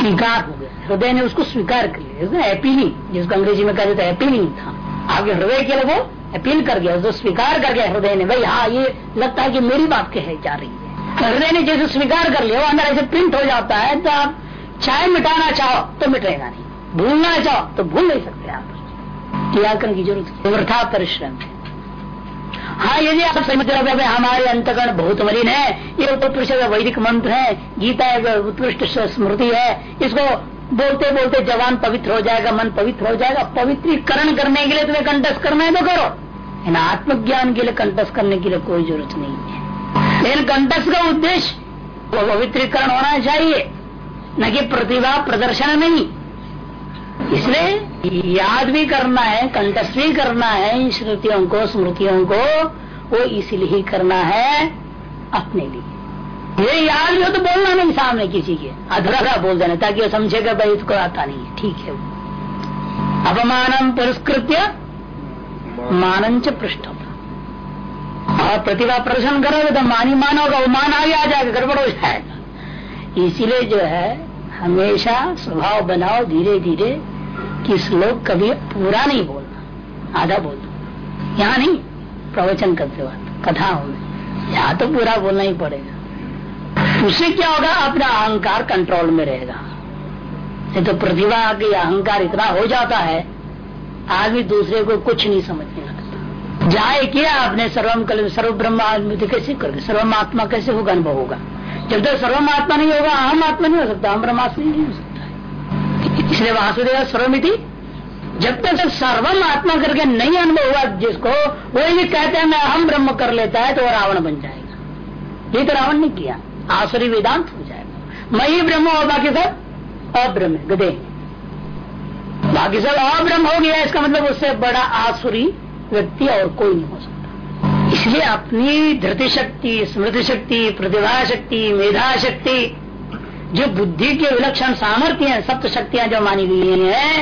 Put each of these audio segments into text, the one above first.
स्वीकार हो गया। हृदय ने उसको स्वीकार कर लिया। अपीलिंग जिसको अंग्रेज़ी में कहते थे अपीलिंग था। आपके हृदय के वो अपील कर गया। उसको स्वीकार कर गया हृदय ने। भाई हाँ ये लगता है कि मेरी बात कह जा रही है। हृदय ने जैसे स्वीकार कर लिया, वो अंदर ऐसे प्रिंट हो जाता है तो आप चाहे मिटाना चाहो तो मिटेगा नहीं। भूलना चाहो तो भूल नहीं सकते आप। टीकाकरण की ज़रूरत वृथा परिश्रम है। हाँ यदि आप समझ रहे हमारे अंतकरण बहुत मलिन है। ये उत्कृष्ट वैदिक मंत्र है, गीता एक उत्कृष्ट स्मृति है। इसको बोलते बोलते जवान पवित्र हो जाएगा, मन पवित्र हो जाएगा। पवित्रीकरण करने के लिए तुम्हें कंटस करना है तो करो। इन आत्मज्ञान के लिए कंटस करने के लिए कोई ज़रूरत नहीं है। लेकिन कंटस का उद्देश्य पवित्रीकरण होना चाहिए। न कि प्रतिभा प्रदर्शन नहीं। इसलिए याद भी करना है कंटस्थ भी करना है, इन श्रुतियों को, स्मृतियों को, वो इसलिए ही करना है अपने लिए। ये याद भी हो तो बोलना नहीं सामने किसी के। अधूरा बोल देना, ताकि वो समझेगा भाई इसको आता नहीं है। ठीक है अपमानम पुरस्कृत्य मानंच पृष्ठ और प्रतिभा प्रदर्शन करोगे तो मानी मानोगा वो आगे आ जाएगा, गड़बड़ हो जाएगा। इसीलिए जो है, हमेशा स्वभाव बनाओ धीरे धीरे कि श्लोक कभी पूरा नहीं बोलना आधा बोल दो यहाँ नहीं, प्रवचन करते वक्त, कथा हो यहाँ तो पूरा बोलना ही पड़ेगा। उससे क्या होगा, अपना अहंकार कंट्रोल में रहेगा। नहीं तो प्रतिभा के अहंकार इतना हो जाता है, आदमी दूसरे को कुछ नहीं समझने लगता। जाए किया आपने सर्वम कल सर्व ब्रह्म आदमी कैसे करके सर्वम आत्मा कैसे होगा, अनुभव होगा? जब तक सर्वम आत्मा नहीं होगा, अहम आत्मा नहीं हो सकता हम ब्रह्मात्मा नहीं हो सकता। इसलिए वासुदेव सर्वमिति जब तक सर्वम आत्मा करके नहीं अनुभव हुआ जिसको वो ये कहते हैं, मैं हम ब्रह्म कर लेता है तो रावण बन जाएगा। ये तो रावण ने किया। आसुरी वेदांत हो जाएगा। मैं ही ब्रह्म और बाकी सब अब्रह्म, गदे। बाकी सब अब्रह्म हो गया, इसका मतलब उससे बड़ा आसुरी व्यक्ति और कोई नहीं हो सकता। इसलिए अपनी धृति शक्ति, स्मृति शक्ति, प्रतिभा शक्ति, मेधा शक्ति जो बुद्धि के विलक्षण सामर्थ्य है, सप्त शक्तियाँ जो मानी गई है,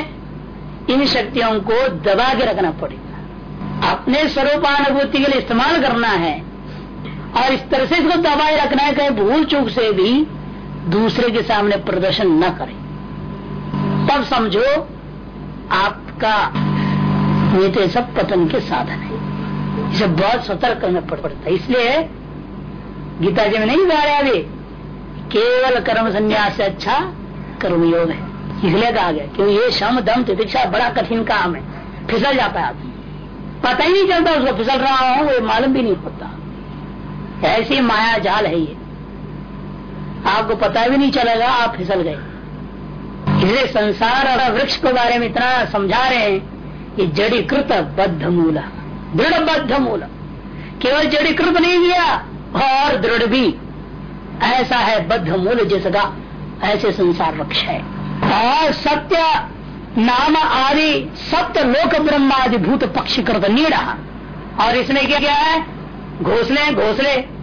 इन शक्तियों को दबा के रखना पड़ेगा। अपने स्वरूपानुभूति के लिए इस्तेमाल करना है और इस तरह से इसको दबाए रखना है, कहीं भूल चूक से भी दूसरे के सामने प्रदर्शन न करें। तब समझो, आपका ये तो सब पतन के साधन है। इसे बहुत सतर्क करना पड़ता है। इसलिए गीता जी में नहीं जा रहे अभी। केवल कर्म संन्यास से अच्छा कर्मयोग है। इसलिए कहा गया, क्योंकि ये शम, दम, तितिक्षा बड़ा कठिन काम है। फिसल जाता है आदमी। पता ही नहीं चलता, उसको फिसल रहा हूँ वो मालूम भी नहीं होता। ऐसी माया जाल है ये। आपको पता भी नहीं चलेगा, आप फिसल गए। इसलिए संसार और वृक्ष के बारे में इतना समझा रहे हैं कि जड़ीकृत बद्ध मूल दृढ़ बद्ध मूल केवल जड़ीकृत नहीं किया, और दृढ़ भी। ऐसा है बद्ध मूल जिसका ऐसे संसार वृक्ष है। और सत्य नाम आदि सत्य लोक ब्रह्मादि भूत पक्षी कर नीड़ा। और इसने क्या किया है? घोसले घोसले।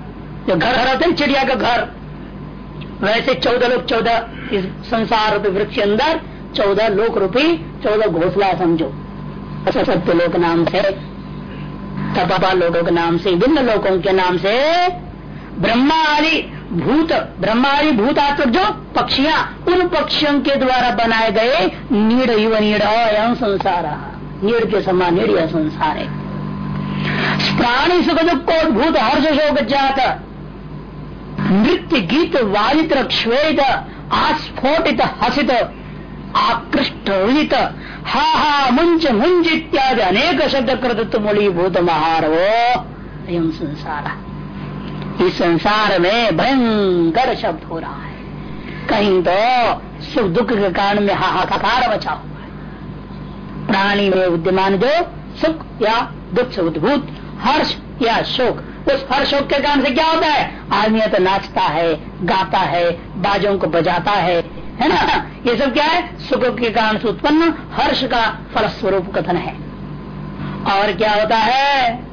जो घर घर होते चिड़िया का घर। वैसे चौदह लोग चौदह इस संसार रूपी वृक्ष अंदर, चौदह लोक रूपी, चौदह घोसला समझो। सत्य लोक नाम से तपापा लोगों के नाम से, विभिन्न लोगों के नाम से, ब्रह्मा आदि भूत, ब्रह्मादि भूत आत्मक जो पक्षियाँ, उन पक्षियों के द्वारा बनाए गए नीड़ युव नीड़ अयम संसार। नीड़ के समान नीड़ यह संसार है। प्राणी सुख दुख को भूत हर्ष शोक जात। नृत्य गीत वादित श्वेत, आस्फोटित हसित, आकृष्ट उदित हा हा मुंज मुंज इत्यादि अनेक शब्द कृत मूली भूत महारवो। अयम संसार। इस संसार में भयंकर शब्द हो रहा है। कहीं तो सुख दुख के कारण में हाहाकार बचा हुआ है। प्राणी में विद्यमान जो सुख या दुख से उद्भूत, हर्ष या शोक, उस हर्ष शोक के कारण से क्या होता है? आदमी तो नाचता है, गाता है, बाजों को बजाता है है ना? ये सब क्या है? सुख के कारण से उत्पन्न हर्ष का फलस्वरूप कथन है। और क्या होता है?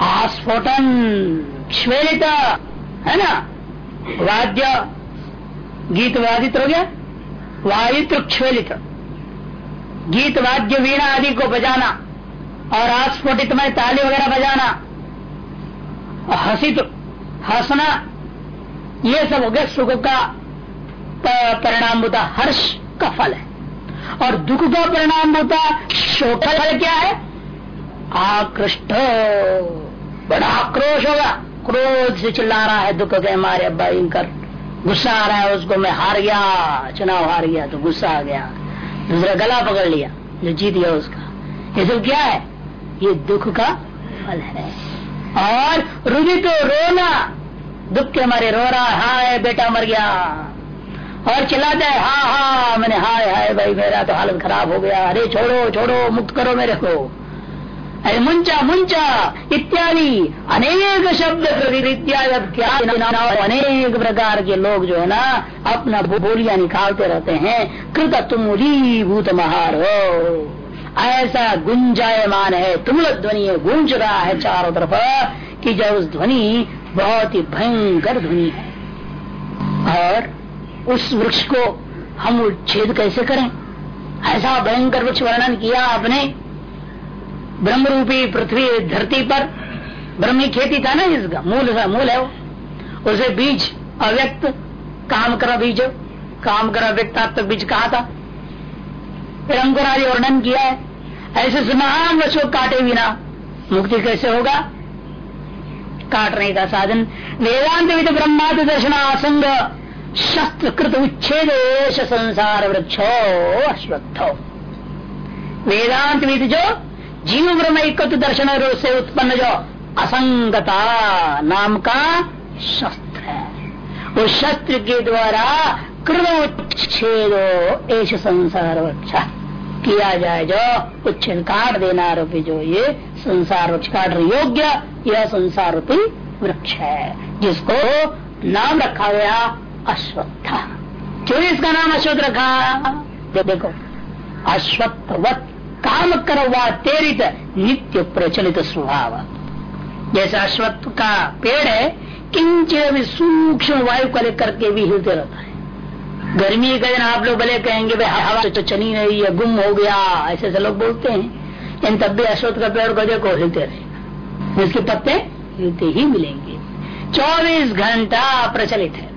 आस्फोटन। श्वेत है ना? वाद्य, गीत वादित हो गया? वायु क्षलित गीत, वाद्य, वीणा आदि को बजाना और आस्फोटित में ताली वगैरह बजाना हसित हंसना, ये सब हो गया सुख का परिणाम होता हर्ष का फल है। और दुख का परिणाम होता शोक फल क्या है? आकृष्ट, बड़ा आक्रोश होगा। क्रोध से चिल्ला रहा है, दुख के मारे भयंकर। गुस्सा आ रहा है उसको, मैं हार गया, चुनाव हार गया। तो गुस्सा आ गया। दूसरा गला पकड़ लिया, जो जीत गया उसका। ये सब क्या है? ये दुख का फल है। और रुदि तो रोना, दुख के मारे रो रहा हाय, बेटा मर गया। और चिल्लाता है, हा हा, मैंने हाय हाय, भाई, मेरा तो हालत खराब हो गया। अरे छोड़ो छोड़ो, मुक्त करो मेरे को। मुंचा मुंचा इत्यादि। अनेक शब्द अनेक प्रकार के लोग जो है ना, अपना बोलियाँ निकालते रहते हैं। कृत तुम भूत महारो। ऐसा गुंजायमान है तुमल ध्वनि है, गूंज रहा है चारों तरफ़, कि जब उस ध्वनि बहुत ही भयंकर ध्वनि है। और उस वृक्ष को हम उच्छेद कैसे करें? ऐसा भयंकर वृक्ष वर्णन किया आपने ब्रह्म रूपी पृथ्वी धरती पर ब्रह्मी खेती था ना इसका, मूल मूल है वो। उसे बीज अव्यक्त, काम करा बीज, काम करा व्यक्तात्मक बीज कहा था। फिर अंकुरादि वर्णन किया है, ऐसे महान वृक्ष काटे बिना। मुक्ति कैसे होगा? काटने का साधन। वेदांत विद ब्रह्माद दर्शन आसंग शस्त्र कृत उच्छेद संसार वृक्षो अश्वत्थो। वेदांत विद जो जीव ब्रह्म एक दर्शन से उत्पन्न जो असंगता नाम का शस्त्र है। उस शस्त्र के द्वारा कृत एश संसार वृक्ष किया जाए जो उच्छेद काट देना रूपी जो ये संसार वृक्ष काट योग्य यह संसार रूपी वृक्ष है, जिसको नाम रखा गया अश्वत्थ। क्यों इसका नाम अश्वत्थ रखा? देखो, अश्वत्थवत काम करवा तेरित नित्य प्रचलित स्वभाव। जैसा अश्वत्थ का पेड़ है किंचित भी सूक्ष्म वायु को लेकर के भी हिलते रहता है। गर्मी के दिन आप लोग भले कहेंगे, भाई, हवा तो चनी नहीं है, गुम हो गया। ऐसे ऐसे लोग बोलते हैं। लेकिन तब भी अश्वत्थ का पेड़ को देखो, हिलते रहेगा। इसके पत्ते हिलते ही मिलेंगे। चौबीस घंटा प्रचलित है।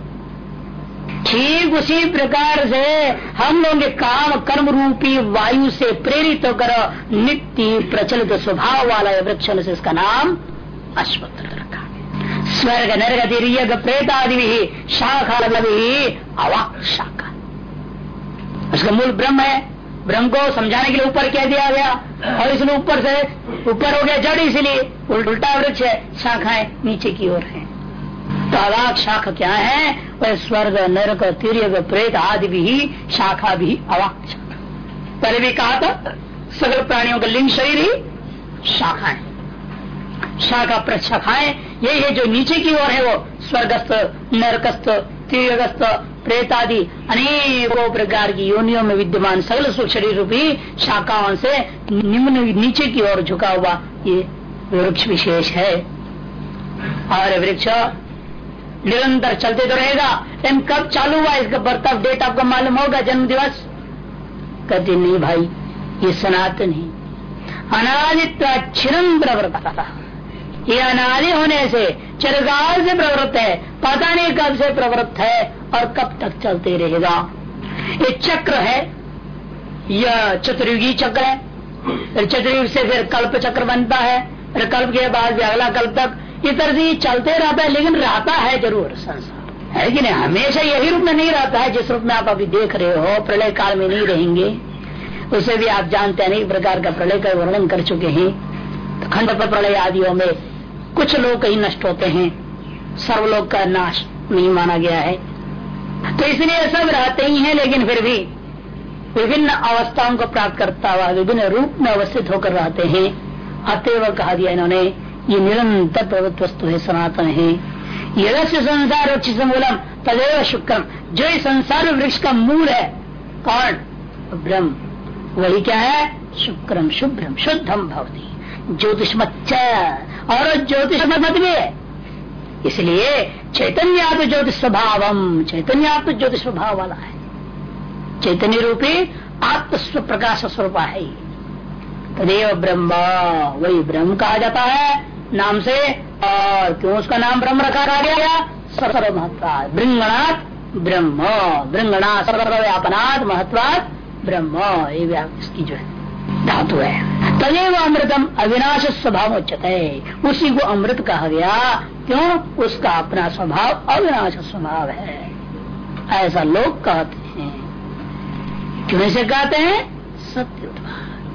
ठीक उसी प्रकार से हम लोग काम कर्म रूपी वायु से प्रेरित होकर नित्य प्रचलित स्वभाव वाला वृक्ष से इसका नाम अश्वत्थ रखा। स्वर्ग, नरग तिरग प्रेत आदि भी शाखा भी अवाक शाखा। उसका मूल ब्रह्म है। ब्रह्म को समझाने के लिए ऊपर कह दिया गया। और इसलिए ऊपर से, ऊपर हो गया जड़, इसलिए उल्टा वृक्ष है, शाखाएँ नीचे की ओर है। अवाक शाखा क्या है? वह स्वर्ग, नरक तिरग प्रेत आदि भी शाखा भी अवाक शाखा। पहले भी कहा था, सगल प्राणियों का लिंग शरीर ही शाखा है। शाखा प्रशाखाएँ यही है जो नीचे की ओर है, वो स्वर्गस्थ, नरकस्थ प्रेत आदि अनेकों प्रकार की योनियों में विद्यमान सगल शरीर रूपी शाखाओं से निम्न नीचे की ओर झुका हुआ ये वृक्ष विशेष है। और वृक्ष निरंतर चलते तो रहेगा। लेकिन कब चालू हुआ, इसका बर्थ ऑफ़ डेट आपको मालूम होगा, जन्म दिवस? कहते नहीं भाई, ये सनातन ही। अनादित्व छिरम प्रवृत्ता। ये अनादि होने से चिरकाल से प्रवृत्त है, पता नहीं कब से प्रवृत्त है और कब तक चलते रहेगा। ये चक्र है, यह चतुर्युगी चक्र है। चतुर्युग से फिर कल्प चक्र बनता है, फिर कल्प के बाद अगला कल्प तक इस तरह से चलते रहता है, लेकिन रहता है ज़रूर, संसार। है कि नहीं? हमेशा यही रूप में नहीं रहता है, जिस रूप में आप अभी देख रहे हो, प्रलय काल में नहीं रहेंगे। उसे भी आप जानते हैं, अनेक प्रकार का प्रलय का वर्णन कर चुके हैं। तो खंड पर प्रलय आदियों में कुछ लोग कहीं नष्ट होते हैं सर्वलोक का नाश नहीं माना गया है। तो इसलिए सब रहते ही हैं, लेकिन फिर भी विभिन्न अवस्थाओं को प्राप्त करता हुआ, विभिन्न रूप में अवस्थित होकर रहते हैं। अतएव कहा दिया इन्होंने ये निरंतर प्रवृत्त वस्तु है, सनातन है। यदस्य संसार वृक्ष मूलम तदेव शुक्रम। जो इस संसार वृक्ष का मूल है कौन ब्रह्म, वही क्या है? शुक्रम, शुभ्रम, शुद्धम भवती। ज्योतिष और ज्योतिष मत भी है। इसलिए चैतन्य ज्योतिष स्वभावम चैतन्य ज्योतिष स्वभाव वाला है। चैतन्य रूपी आत्म प्रकाश स्वरूप है तदेव ब्रह्म, वही ब्रह्म कहा जाता है, नाम से, और क्यों उसका नाम ब्रह्म रखा गया? सर्व सर्वमहत्ता ब्रह्मणाथ ब्रह्म ब्रंगणा सर्वव्यापनात् महत्वाद ब्रह्म, ये इसकी जो है, धातु है। तदेव अमृतम अविनाश स्वभाव उच्चते उसी को अमृत कहा गया, क्यों? उसका अपना स्वभाव अविनाश स्वभाव है। ऐसा लोग कहते हैं। क्यों से कहते हैं? सत्य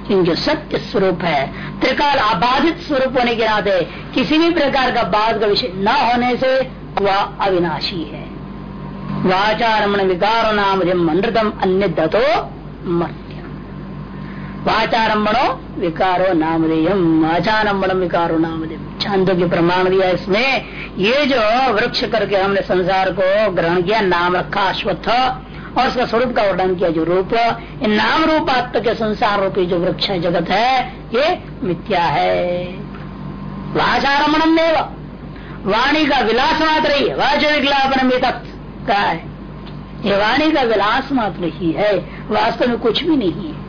क्योंकि सत्य स्वरूप है, त्रिकाल आबाधित स्वरूप होने के नाते किसी भी प्रकार का बाध का विषय न होने से वह अविनाशी है। वाचारमण विकारो नाम अमृतम अन्य दतो मर्त्यम। वाचारम्भणो विकारो नामधेयम वाचारम्भणम विकारो नामधेयम छांदो की प्रमाण दिया इसमें। ये जो वृक्ष करके हमने संसार को ग्रहण किया, नाम रखा, अश्वत्थ और उसका स्वरूप का वर्णन किया, जो रूप नाम रूपात्म के संसार रूपी जो वृक्ष जगत है, ये मिथ्या है। वाचारमणम वाणी का विलास मात्र ही वाचन विज्ञापन में का है? ये वाणी का विलास मात्र ही है। वास्तव में कुछ भी नहीं है।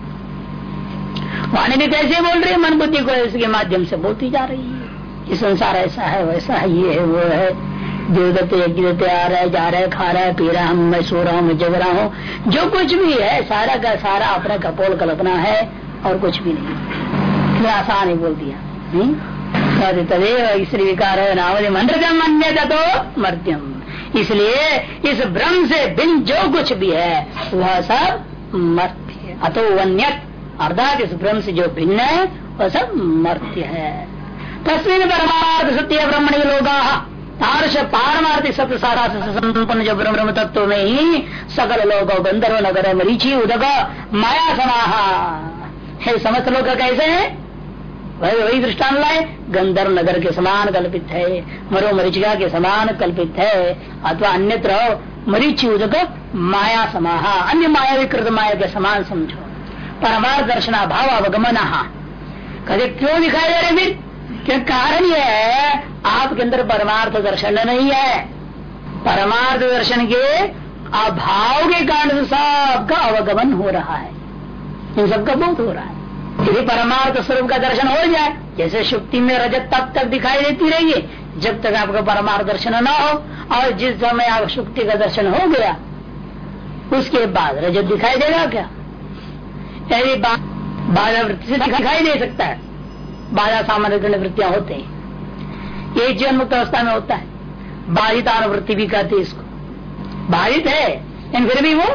वाणी भी कैसे बोल रही है? मन बुद्धि को इसके माध्यम से बोलती जा रही है। ये संसार ऐसा है, वैसा है ये है, वो है। देवदत्त यज्ञ आ रहा है, जा रहा है, खा रहा है, पी रहा हूँ मैं सो रहा हूँ, मैं जग रहा हूँ। जो कुछ भी है, सारा का सारा अपना कपोल कल्पना है और कुछ भी नहीं। आसान ही बोल दिया। हम्म? तदेव स्त्री विकार है नावली मंडम अन्य तो मर्त्यम। इसलिए इस ब्रह्म से भिन्न जो कुछ भी है, वह सब मर्त्य, अतो वन्यत अर्थात इस ब्रह्म से जो भिन्न है, वह सब मर्त्य है। तस्वीर परमार्थ सत्य ब्रह्मणी लोग तारश पारमार्थिक सत्य सारा संपन्न जो ब्रह्म तत्व में ही सकल लोग, गंधर्व नगर मरीची उदक माया समाहा। है समस्त लोग कैसे है? वही वही दृष्टान लाए। गंधर्व नगर के समान कल्पित है, मरो मरीचिका के समान कल्पित है, अथवा अन्यत्र मरीची उदक माया समाहा। अन्य माया विकृत माया के समान समझो। परमार्थ दर्शना भाव अवगमन। कभी क्यों दिखाई दे रहे फिर कारण यह है? आपके अंदर परमार्थ दर्शन नहीं है। परमार्थ दर्शन के अभाव के कारण सबका अवगमन हो रहा है। इन सबका बहुत हो रहा है। यदि परमार्थ स्वरूप का दर्शन हो जाए, जैसे शुक्ति में रजत तब तक दिखाई देती रही है जब तक आपका परमार्थ दर्शन न हो, और जिस समय आप शुक्ति का दर्शन हो गया, उसके बाद रजत दिखाई देगा क्या? यदि बाधा वृत्ति से दिखाई दे सकता है। बाधा सामान्य वृत्तियाँ होते हैं। ये जीवन मुक्त अवस्था में होता है। बाधित अनुवृत्ति भी कहते हैं इसको। बाधित है, लेकिन फिर भी वो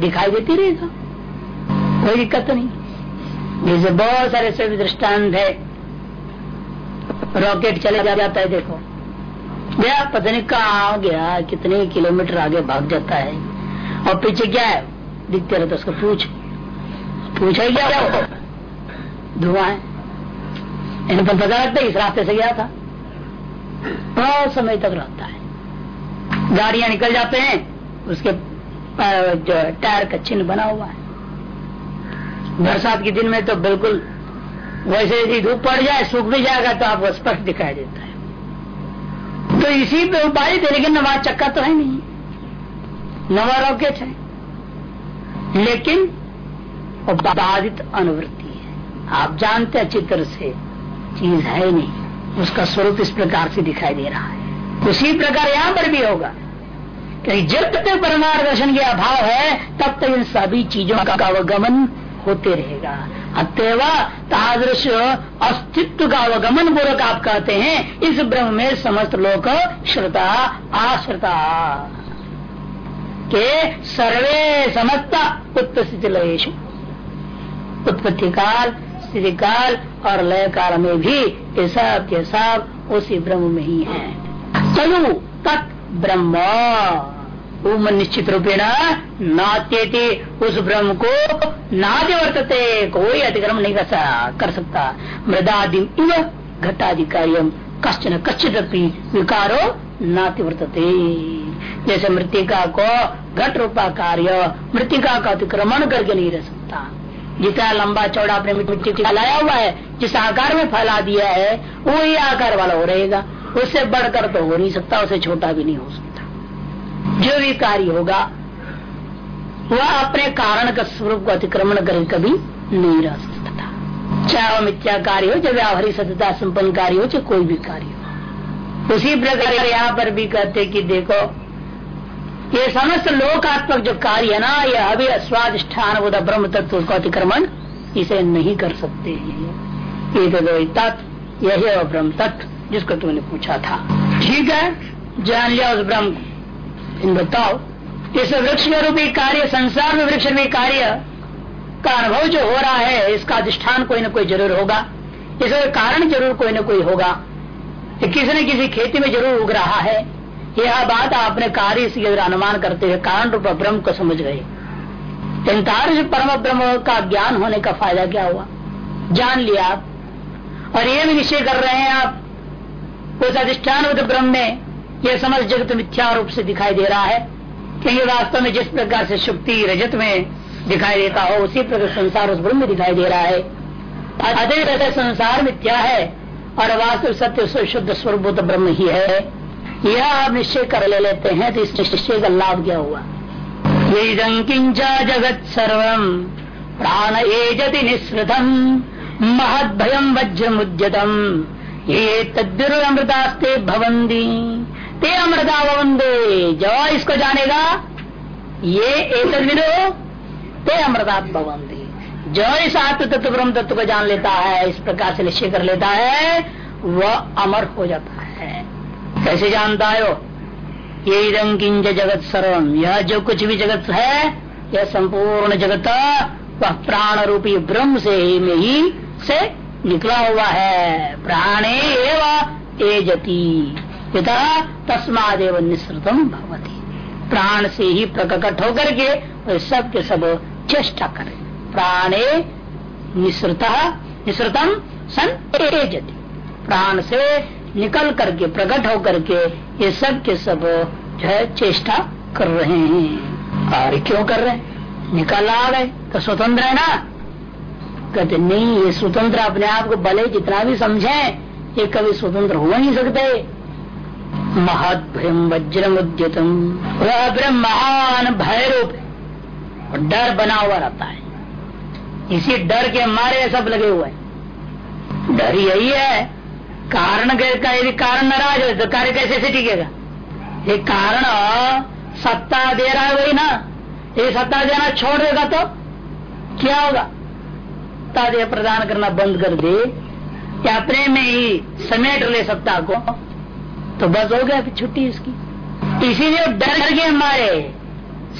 दिखाई देती रहेगा। कोई दिक्कत तो नहीं जैसे बहुत सारे सभी दृष्टांत है, रॉकेट चले जा जाता है, देखो। गया, पता नहीं कहा गया, कितने किलोमीटर आगे भाग जाता है। और पीछे क्या है? दिखते रहते उसको पूछ। पूछा ही क्या धुआँ है। इन पर पता लगता है इस रास्ते से गया था। बहुत समय तक रहता है। गाड़िया निकल जाते हैं, उसके जो टायर का चिन्ह बना हुआ है। बरसात के दिन में तो बिल्कुल वैसे यदि धूप पड़ जाए, सूख भी जाएगा तो आपको स्पष्ट दिखाई देता है। तो इसी पे उपाय थे, लेकिन नवा चक्का तो है नहीं। नवा रॉकेट है। लेकिन बाधित अनुवृत्ति है। आप जानते अच्छी तरह से चीज़ है नहीं। उसका स्वरूप इस प्रकार से दिखाई दे रहा है। उसी प्रकार यहाँ पर भी होगा। क्योंकि जब तक परमार दर्शन के अभाव है, तब तक इन सभी चीज़ों का अवगमन होते रहेगा। अतएव तादृश अस्तित्व का अवगमन पूर्वक आप कहते हैं, इस ब्रह्म में समस्त लोग श्रुता, आश्रता। के सर्वे समस्ता उत्पत्ति लयेश उत्पत्ति काल स्थिति काल और लय काल में भी ये सब के सब उसी ब्रह्म में ही है। तनु तत् ब्रह्म। उम निश्चित रूपेण नात्येति उस ब्रह्म को नाद्य वर्तते, कोई अतिक्रम नहीं कर सकता। मृदादि इव घटाधिकारियम, कश्चन कश्चित विकारो नाति वर्तते। जैसे मृतिका को घट रूपा कार्य मृतिका का अतिक्रमण करके नहीं रह सकता। जितना लंबा चौड़ा अपने मिट्टी फैलाया हुआ है, जिस आकार में फैला दिया है वो ही आकार वाला हो रहेगा। उससे बढ़कर तो हो नहीं सकता उससे छोटा भी नहीं हो सकता। जो भी कार्य होगा, वह अपने कारण का स्वरूप को अतिक्रमण कर कभी नहीं रह सकता। चाहे वह मिथ्या कार्य हो, चाहे व्यावहारिक सत्यता संपन्न कार्य हो, चाहे कोई भी कार्य हो। उसी प्रकार यहाँ पर भी कहते कि देखो ये समस्त लोकात्मक जो कार्य है ना, ये अभी स्वादिष्ठान ब्रह्म तत्व का अतिक्रमण, इसे नहीं कर सकते तो तत्व, यही ब्रह्म तत्व, जिसको तुमने पूछा था। ठीक है? जान लिया उस ब्रह्म को। बताओ, इस वृक्ष रूपी कार्य, संसार में वृक्ष रूपी कार्य का अनुभव जो हो रहा है, इसका अधिष्ठान कोई न कोई ज़रूर होगा। इसका कारण ज़रूर कोई न कोई होगा किसी न किसी खेती में ज़रूर उग रहा है। यह बात आपने कार्य से अनुमान करते हुए कारण रूप ब्रह्म को समझ गए। परम ब्रह्म का ज्ञान होने का फ़ायदा क्या हुआ? जान लिया आप। और ये भी निश्चय कर रहे हैं आप, उस अधिष्ठान ब्रह्म में यह समझ जगत मिथ्या रूप से दिखाई दे रहा है क्योंकि वास्तव में जिस प्रकार से शुक्ति रजत में दिखाई देता हो, उसी प्रकार संसार उस ब्रह्म में दिखाई दे रहा है। अतः संसार मिथ्या है, और वास्तव सत्य शुद्ध स्वरूप ब्रह्म ही है। यह आप निश्चय कर ले लेते हैं तो इस निश्चय का लाभ क्या हुआ? किंच जगत सर्व, प्राण एजति निःसृतम महद भयम वज्र मुद्यतम ये तद्दुरमृतास्ते भवंदी ते अमृता भवंदे जो इसको जानेगा? ये एक ते अमृता भवंदी जो इस आत्म तत्व, ब्रह्म तत्व को जान लेता है, इस प्रकार से निश्चय कर लेता है, वह अमर हो जाता है। कैसे जानता हो ये इदम किंज जगत सर्वम यह जो कुछ भी जगत है, यह संपूर्ण जगत, वह प्राण रूपी ब्रह्म से ही में ही से निकला हुआ है। प्राणे एवं एजती पिता तस्मादेव निश्रतम भवती। प्राण से ही प्रकट होकर के वह सब के सब चेष्टा करे। प्राणे निश्रत निश्रतम सन एजती प्राण से निकल करके, प्रकट होकर के ये सब के सब जो है चेष्टा कर रहे हैं। और क्यों कर रहे निकल आ गए तो स्वतंत्र है ना? कहते, नहीं, ये स्वतंत्र अपने आप को भले जितना भी समझे, ये कभी स्वतंत्र हो नहीं सकते। महत भ्रम वज्रम उद्यतम वह ब्रह्म महान भय रूप डर बना हुआ रहता है। इसी डर के मारे सब लगे हुए हैं। डर यही है कारण का यदि कारण नाराज़ हो तो कार्य कैसे से टिकेगा ये कारण सत्ता दे रहा है वही ना। ये सत्ता देना छोड़ देगा तो क्या होगा? सत्ता दे प्रदान करना बंद कर दे, या अपने में ही समेट ले सत्ता को तो बस हो गया छुट्टी इसकी। इसीलिए डर के मारे,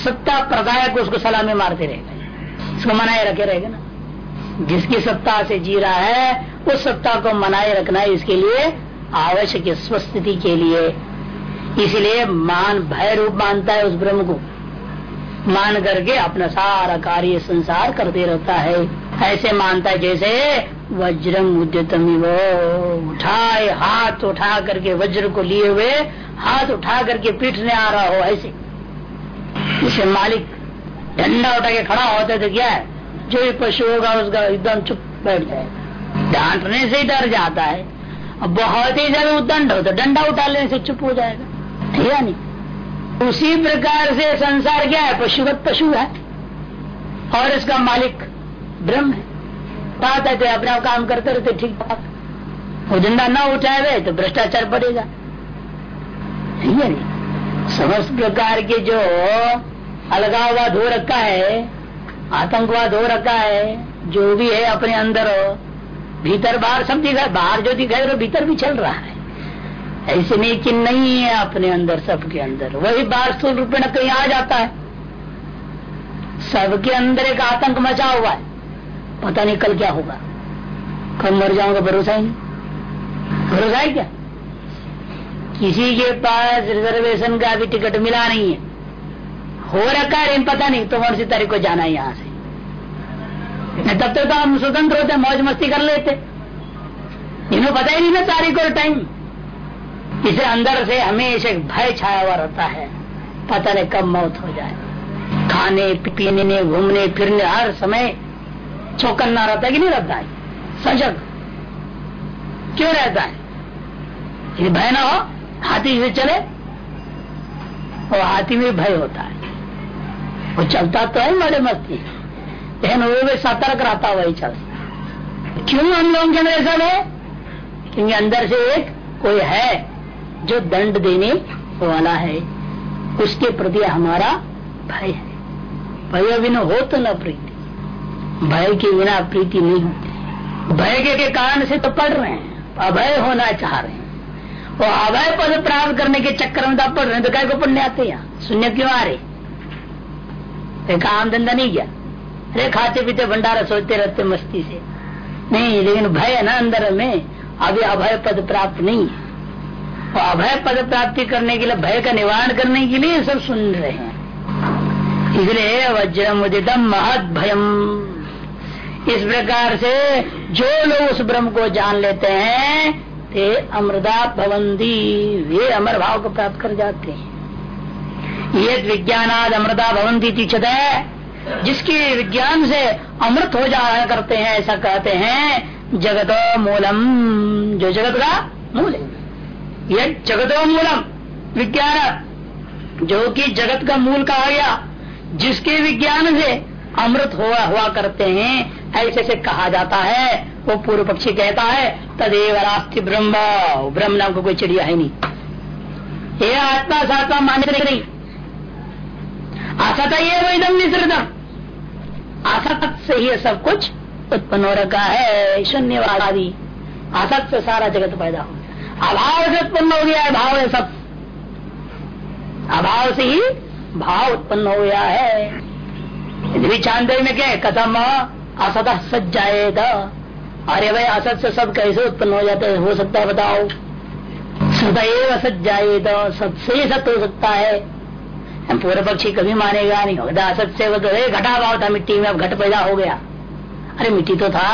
सत्ता प्रदायक उसको सलामी मारते रहेगा इसको मनाए रखे रहेगा ना। जिसकी सत्ता से जी रहा है उस सत्ता को मनाए रखना इसके लिए आवश्यक स्वस्थिति के लिए। इसलिए मान भय रूप मानता है उस ब्रह्म को। मान करके अपना सारा कार्य संसार करते रहता है। ऐसे मानता है जैसे वज्रम उद्यतम वो उठाए हाथ उठा करके वज्र को लिए हुए, हाथ उठा करके पीटने आ रहा हो ऐसे। जैसे मालिक डंडा उठा के खड़ा होता है तो क्या है? जो भी पशु होगा उसका एकदम चुप बैठ जाएगा। डांटने से ही डर जाता है। बहुत ही ज़्यादा उदंड हो। तो डंडा उठा लेने से चुप हो जाएगा। ठीक है नहीं? उसी प्रकार से संसार क्या है? पशुवत पशु है। और इसका मालिक ब्रह्म है। बात है तो अपना काम करते रहते ठीक ठाक। वो डंडा न उठाए हुए तो भ्रष्टाचार बढ़ेगा। ठीक है नहीं? समस्त प्रकार के जो अलगाववाद हो रखा है, आतंकवाद हो रखा है, जो भी है अपने अंदर भीतर बाहर सब दिखा बाहर जो दिखाई रहा भीतर भी चल रहा है। ऐसे नहीं कि नहीं है अपने अंदर, सबके अंदर। वही बाहर स्थूल रूप में कहीं आ जाता है। सबके अंदर एक आतंक मचा हुआ है। पता नहीं कल क्या होगा। कब मर जाऊँगा, भरोसा ही भरोसा है क्या? किसी के पास रिजर्वेशन का भी टिकट मिला नहीं है। हो रखा है पता नहीं तो कौन सी तारीख को जाना है यहाँ से। तब तक तो हम स्वतंत्र होते, मौज मस्ती कर लेते। इन्हें पता ही नहीं ना तारीख और टाइम इसे अंदर से हमेशा भय छाया हुआ रहता है। पता नहीं कब मौत हो जाए। खाने, पीने, घूमने, फिरने, हर समय चौकन्ना रहता है कि नहीं रहता है? सजग। क्यों रहता है? ये भय ना हो, हाथी से चले और हाथी में भय होता है। वो चलता तो है बड़े मस्ती। लेकिन वो भी सतर्क रहता वही चल। क्यों हम लोगों के अंदर है क्योंकि अंदर से एक कोई है जो दंड देने वाला है। उसके प्रति हमारा भय है। भय बिना हो तो न प्रीति। भय के बिना प्रीति नहीं होती। भय के, के कारण से तो पढ़ रहे हैं। अभय होना चाह रहे हैं। वो अभय पद प्राप्त करने के चक्कर में तो पढ़ रहे हैं। तो क्या को पढ़ने आते हैं। शून्य क्यों आ रहे? काम धंधा नहीं किया अरे खाते पीते, भंडारा सोचते रहते मस्ती से। नहीं, लेकिन भय है ना अंदर में। अभी अभय पद प्राप्त नहीं है। तो अभय पद प्राप्ति करने के लिए, भय का निवारण करने के लिए सब सुन रहे हैं। इसलिए वज्र मुदितम महत भयम। इस प्रकार से जो लोग उस ब्रह्म को जान लेते हैं, ते अमृदा भवंती। वे अमर भाव को प्राप्त कर जाते हैं। ये विज्ञानाद अमृता भवंती तीक्षत है। जिसके विज्ञान से अमृत हो जाया करते हैं, ऐसा कहते हैं, जगत मूलम। जो जगत का मूल है। यह जगतो मूलम, विज्ञान। जो कि जगत का मूल कहा गया, जिसके विज्ञान से अमृत हुआ हुआ करते हैं, ऐसे से कहा जाता है। वो पूर्व पक्षी कहता है, तदेव राष्ट्र ब्रह्म। ब्रह्म नाम को कोई चिड़िया है नहीं। ये आत्मा सात्मा मान्य नहीं। असत ये वैदम निश्रितम असत से ही सब कुछ उत्पन्न हो रखा है, शून्यवादी। असत से सारा जगत पैदा हो गया। अभाव से उत्पन्न हो गया है, भाव है सब। अभाव से ही भाव उत्पन्न हो गया है। भी चाँद में क्या कथम असत सज जाएगा अरे भाई, असत से सब कैसे उत्पन्न हो जाते हो? सकता है बताओ। सदैव सज जाएगा सबसे सत्य हो सकता है। हम पूरे पक्षी कभी मानेगा नहीं। होगा असत से तो घटा भाव था मिट्टी में, अब घट पैदा हो गया। अरे मिट्टी तो था।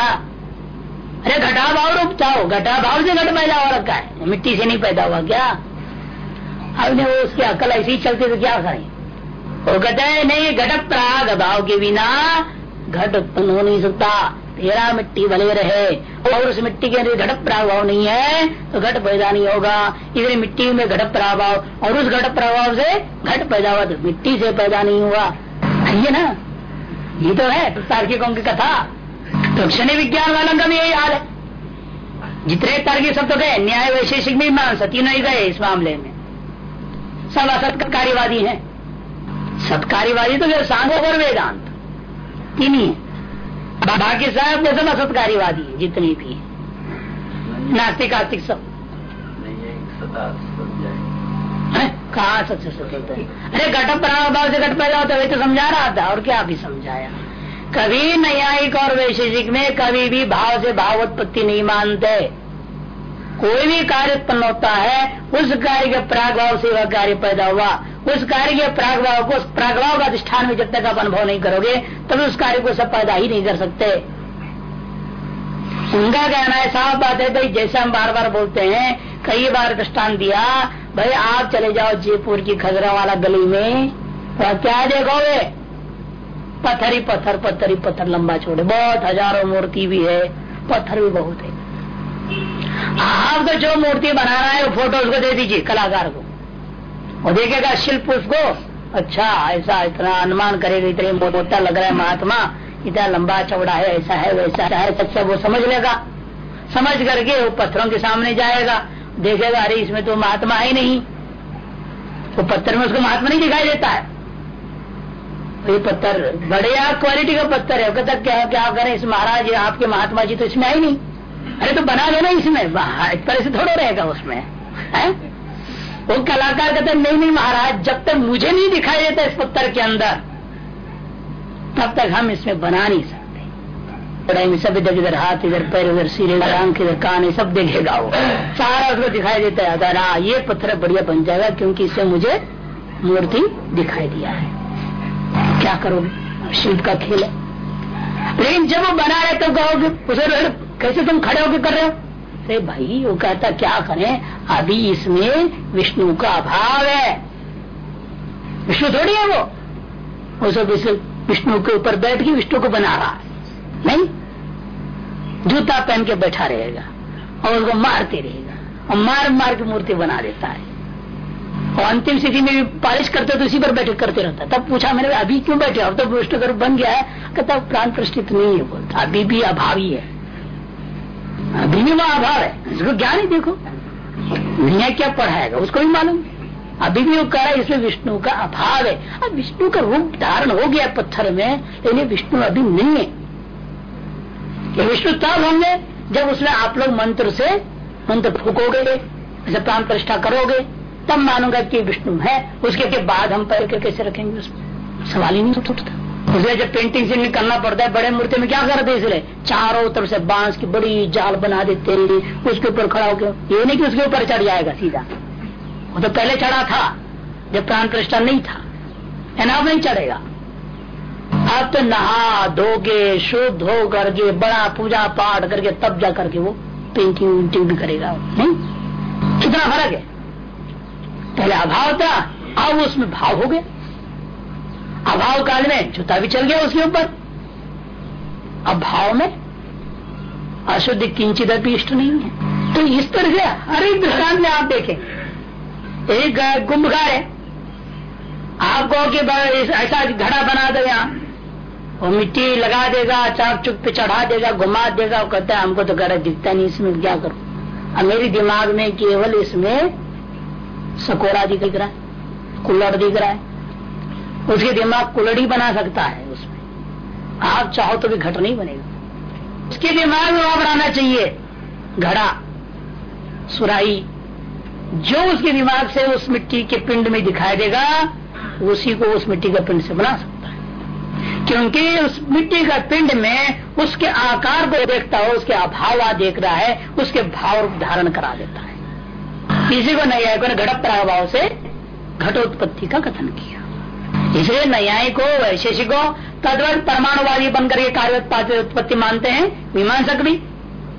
अरे घटा भाव रूप था घटा भाव से घट पैदा हो रखा है। मिट्टी से नहीं पैदा हुआ क्या? अब वो उसकी अकल ऐसी ही चलती तो क्या करें? वो कहते हैं, नहीं घट प्राग भाव के बिना घट उत्पन्न हो नहीं सकता। तेरा मिट्टी भले रहे। और उस मिट्टी के अंदर घट प्रभाव नहीं है तो घट पैदा नहीं होगा। इधर मिट्टी में घट प्रभाव, और उस घट प्रभाव से घट पैदा हुआ तो मिट्टी से पैदा नहीं हुआ। ये ना? ये तो है, तार्किकों की कथा। तो क्षण विज्ञान वालों का भी यही हाल है। जितने तार्किक सब तो गए, न्याय वैशेषिक में मान सती नहीं गए इस मामले में। सब असत कार्यवादी है। सत्कारीवादी तो सांग और वेदांत, तीन ही। बाकी साहब वो सब असत्कारीवादी है जितनी भी नास्तिक आस्तिक सब। कहा सच स्वतंत्र अरे घट प्राण भाव से घट पैदा होता है तो समझा रहा था और क्या भी समझाया। कभी न्यायिक और वैशेषिक में कभी भी भाव से भाव उत्पत्ति नहीं मानते। कोई भी कार्य उत्पन्न होता है, उस कार्य के प्रागभाव से वह कार्य पैदा हुआ। उस कार्य के प्रागभाव को प्रागभाव का अधिष्ठान में जब तक आप अनुभव नहीं करोगे, तब उस कार्य को सब पैदा ही नहीं कर सकते। उनका कहना है, साफ़ बात है, भाई, जैसे हम बार बार बोलते हैं, कई बार दृष्टान दिया, भाई, आप चले जाओ जयपुर की खजरा वाला गली में तो क्या देखोगे? पत्थर ही पत्थर पत्थर ही पत्थर, लंबा छोड़े बहुत हज़ारों मूर्ति भी है, पत्थर भी बहुत है। आप तो जो मूर्ति बना रहा है, वो फ़ोटो उसको दे दीजिए, कलाकार को। वो देखेगा शिल्प उसको अच्छा ऐसा इतना अनुमान करेगा, इतने मोटा लग रहा है महात्मा, इतना लंबा चौड़ा है, ऐसा है, वैसा है सच्चा वो समझ लेगा। समझ करके वो पत्थरों के सामने जाएगा। देखेगा, अरे, इसमें तो महात्मा है नहीं। वो पत्थर में उसको महात्मा नहीं दिखाई देता है। तो ये पत्थर, बढ़िया क्वालिटी का पत्थर है। कहता क्या क्या करें इस महाराज, आपके महात्मा जी तो इसमें आई नहीं। अरे तो बना दो ना इसमें इस तरह से थोड़ा रहेगा उसमें। है? वो कलाकार कहते नहीं नहीं महाराज, जब तक मुझे नहीं दिखाई देता इस पत्थर के अंदर, तब तक हम इसमें बना नहीं सकते। बड़ाई में सब इधर इधर हाथ, इधर पैर इधर सिर आँख, इधर कान सब देखेगा वो। सारा उसको दिखाई देता है। अगर हाँ ये पत्थर बढ़िया बन जाएगा, क्योंकि इससे मुझे मूर्ति दिखाई दिया है। क्या करोगे? शिल्प का खेल है। लेकिन जब वो बना रहे तो कहोगे, उसे कैसे तुम खड़े होकर कर रहे हो? अरे भाई, वो कहता, क्या करें? अभी इसमें विष्णु का अभाव है। विष्णु थोड़ी है वो। वो सब विष्णु के ऊपर बैठ के विष्णु को बना रहा है। नहीं? जूता पहन के बैठा रहेगा और उसको मारते रहेगा और मार मार के मूर्ति बना देता है। और अंतिम स्थिति में भी पालिश करते तो इसी पर बैठे, करते रहता है। तब पूछा मैंने, अभी क्यों बैठे अब तो विष्णु बन गया है। कहता प्राण प्रतिष्ठित नहीं है बोलता। अभी भी अभावी है। अभी भी वहाँ अभाव है। इसको ज्ञान ही देखो। दुनिया क्या पढ़ाएगा, उसको भी मालूम। अभी भी कह रहा है इसमें विष्णु का अभाव है। अब विष्णु का रूप धारण हो गया पत्थर में, लेकिन विष्णु अभी नहीं है। विष्णु तब होंगे जब उसमें आप लोग मंत्र से मंत्र फूकोगे जैसे प्राण प्रतिष्ठा करोगे। तब मानूँगा कि विष्णु है। उसके के बाद हम पैर कैसे रखेंगे उसमें? सवाल ही नहीं उठता। उसमें जब पेंटिंग से करना पड़ता है, बड़े मूर्ति में क्या करते इसलिए? चारों तरफ़ से बाँस की बड़ी जाल बना देते उसके ऊपर खड़ा होकर। ये नहीं कि उसके ऊपर चढ़ जाएगा सीधा। वो तो पहले चढ़ा था, जब प्राण प्रतिष्ठा नहीं था। अब नहीं चढ़ेगा। अब तो नहा धोके, शुद्ध हो करके बड़ा पूजा पाठ करके, तब जा करके वो पेंटिंग वेंटिंग भी करेगा। नहीं? कितना फ़र्क है? पहले अभाव था, अब उसमें भाव हो गया। अभाव काल में जूता भी चल गया उसके ऊपर। अभाव में अशुद्ध किंचित इष्ट नहीं है। तो इस तरह से हर एक दृष्टान में आप देखें। एक कुंभकार है आपको कि ऐसा घड़ा बना दो यहाँ। वो मिट्टी लगा देगा, चाक चुप पे चढ़ा देगा, घुमा देगा। वो कहता है, हमको तो घड़ा दिखता नहीं, इसमें क्या करूँ? अब मेरी दिमाग में केवल इसमें सकोरा दिख रहा है, कुल्लड़ दिख रहा है। उसके दिमाग कुलड़ी बना सकता है उसमें। आप चाहो तो भी घट नहीं बनेगा। उसके दिमाग में वहाँ बनाना चाहिए, घड़ा सुराई जो उसके दिमाग से उस मिट्टी के पिंड में दिखाई देगा, उसी को उस मिट्टी का पिंड से बना सकता है। क्योंकि उस मिट्टी का पिंड में उसके आकार को देखता हो, उसके अभाव देख रहा है, उसके भाव धारण करा देता है। किसी को नहीं आया घटक प्रभाव से घटोत्पत्ति का कथन किया। इसलिए न्यायिक वैशेषिको तदवत परमाणुवादी बनकर के कार्य उत्पत्ति मानते हैं, मीमांसक भी।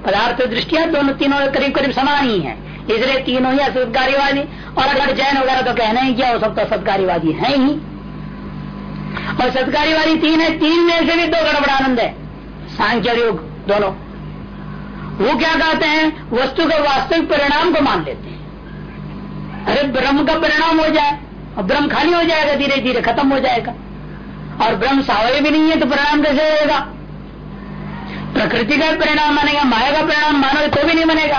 पदार्थ दृष्टिया दोनों तीनों करीब करीब समान ही है। इसलिए तीनों ही असत्कारीवादी और अगर जैन वगैरह तो कहना ही क्या हो सकता तो सत्कारीवादी है ही। और सत्कारीवादी तीन है, तीन में से भी दो गड़बड़ानंद है। सांख्य योग, दोनों। वो क्या कहते हैं? वस्तु के वास्तविक परिणाम को मान लेते हैं। अरे ब्रह्म का परिणाम हो जाए। और ब्रह्म खाली हो जाएगा धीरे धीरे, खत्म हो जाएगा। और ब्रह्म सावय भी नहीं है तो परिणाम कैसे होगा प्रकृति का परिणाम मानेगा, माया का परिणाम मानोगे तो भी नहीं बनेगा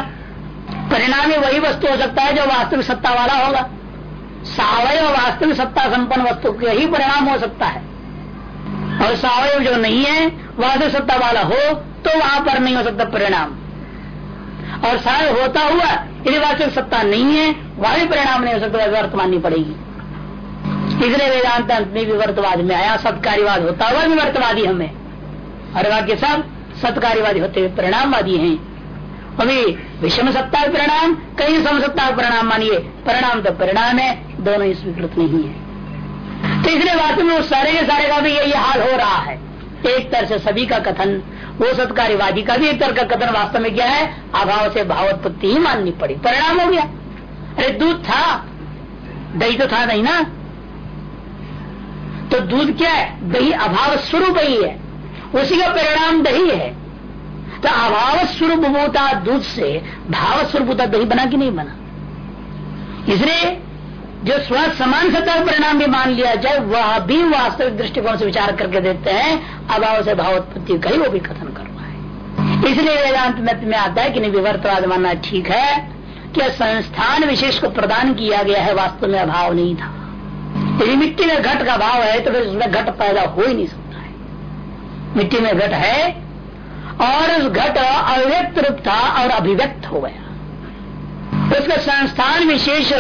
परिणाम ही वही वस्तु हो सकता है जो वास्तविक सत्ता वाला होगा। सावय वास्तविक सत्ता संपन्न वस्तु का ही परिणाम हो सकता है। और सावय जो नहीं है, वास्तविक सत्ता वाला हो तो वहाँ पर नहीं हो सकता परिणाम। और सावय होता हुआ, यदि वास्तविक सत्ता नहीं है, वहाँ परिणाम नहीं हो सकता वर्तमान नहीं पड़ेगी। इसलिए वेदांत अंत में विवर्तवाद में आया, सत्कार्यवाद होता हुआ विवर्तवादी हमें। और वाक्य सब सत्कार्यवादी होते हुए परिणामवादी हैं। अभी विषम सत्ता परिणाम, कहीं समसत्ता परिणाम मानिए, परिणाम तो परिणाम है, दोनों ही स्वीकृत नहीं है। तो इसलिए वास्तव में सारे के सारे का भी यही हाल हो रहा है। एक तरह से सभी का कथन, वो सत्कार्यवादी का भी एक तरह का कथन वास्तव में क्या है? अभाव से भावोत्पत्ति ही माननी पड़ी, परिणाम हो गया। अरे दूध था, दही तो था नहीं ना? तो दूध क्या है? दही अभाव स्वरूप ही है। उसी का परिणाम दही है। तो अभाव स्वरूप होता दूध से, भाव स्वरूप होता दही बना कि नहीं बना? इसलिए जो स्व समान सत्ता का परिणाम भी मान लिया जाए, वह भी वास्तविक दृष्टिकोण से विचार करके देते हैं, अभाव से भाव उत्पत्ति ही वो भी कथन कर रहा है। इसलिए वेदांत में आता है कि नहीं, विवर्तवाद मानना ठीक है कि संस्थान विशेष को प्रदान किया गया है, वास्तव में अभाव नहीं था। यदि मिट्टी में घट का भाव है तो फिर उसमें घट पैदा हो ही नहीं सकता है। मिट्टी में घट है और उस घट अव्यक्त रूप था और अभिव्यक्त हो गया। उसका संस्थान विशेष